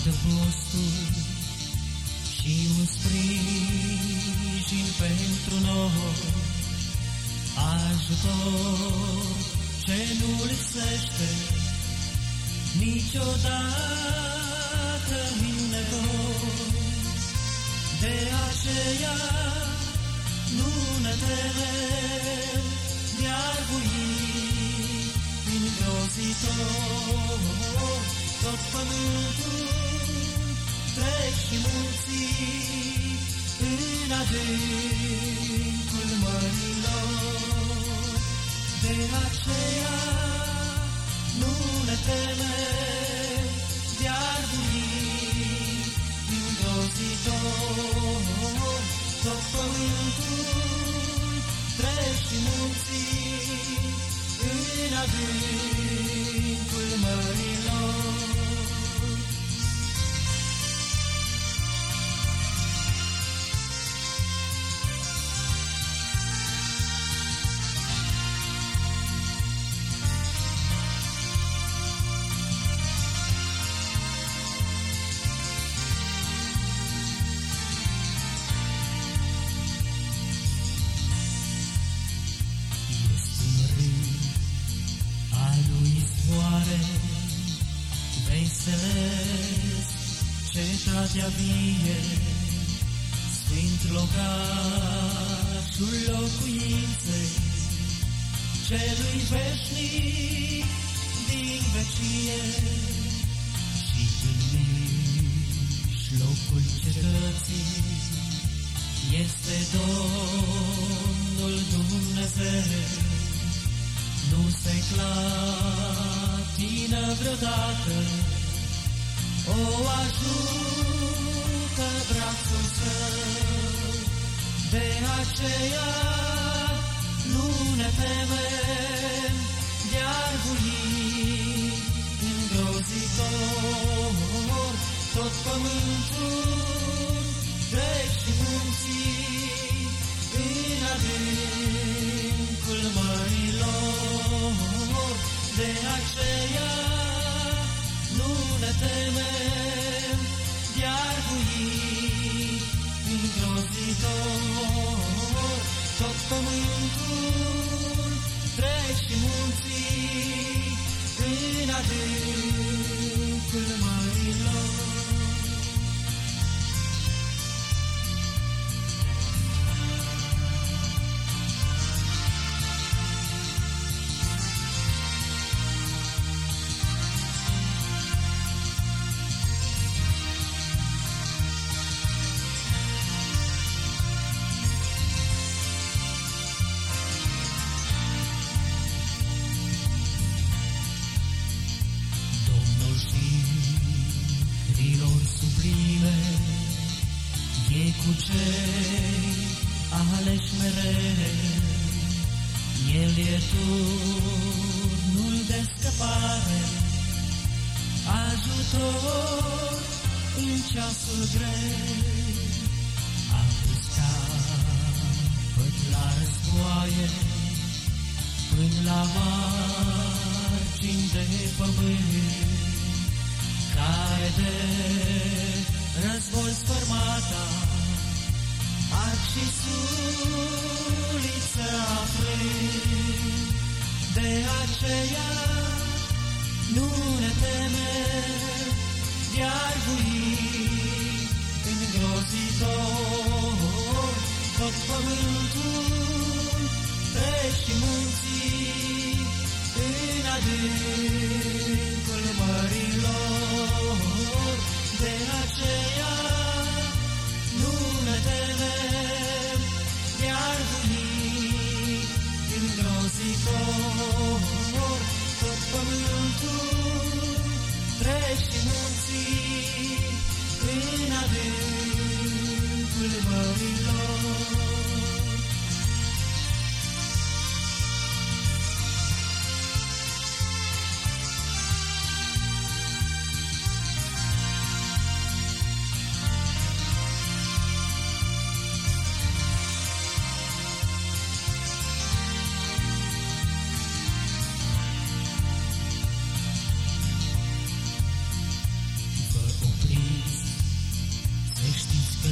adăpostul și un sprijin pentru noi, ajutor ce nu lipsește niciodată din nevoi. De aceea nu ne temem de-ar îngrozitor tot pământul trec și munții în adâncul mărilor. De aceea nu ne teme de arbulii îngrozitor, tot pământul trec și munții în adâncul mărilor. Veselesc cetatea vie, sfânt locașul locuinței, celui veșnic din vecie. Și în mijlocul cetății este Domnul Dumnezeu, nu se clatină vreodată, o ajută brațul său, de aceea nu ne temem de arbulii îngrozitor, tot pământul trec și munții în adâncul mărilor. De aceea e cu cei aleși mereu. El e turnul de scăpare, ajutor în ceasul greu. A pus capăt la războaie, până la margini de pământ, care de război sfărmata, arc și suliță aflând. De aceea nu ne temem de arguii îngrozitor, tot pământul treci și munții în adâncul mărilor. De aceea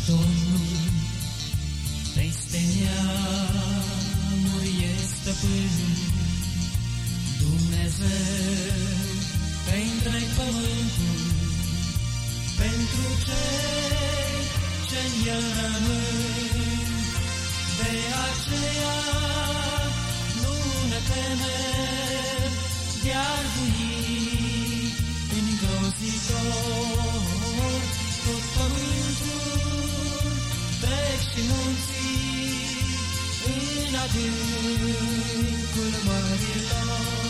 Domnul peste neamuri e stăpân, Dumnezeu pe întreg pământul, pentru cei ce-n el rămân, de aceea Nadir Kulmanillah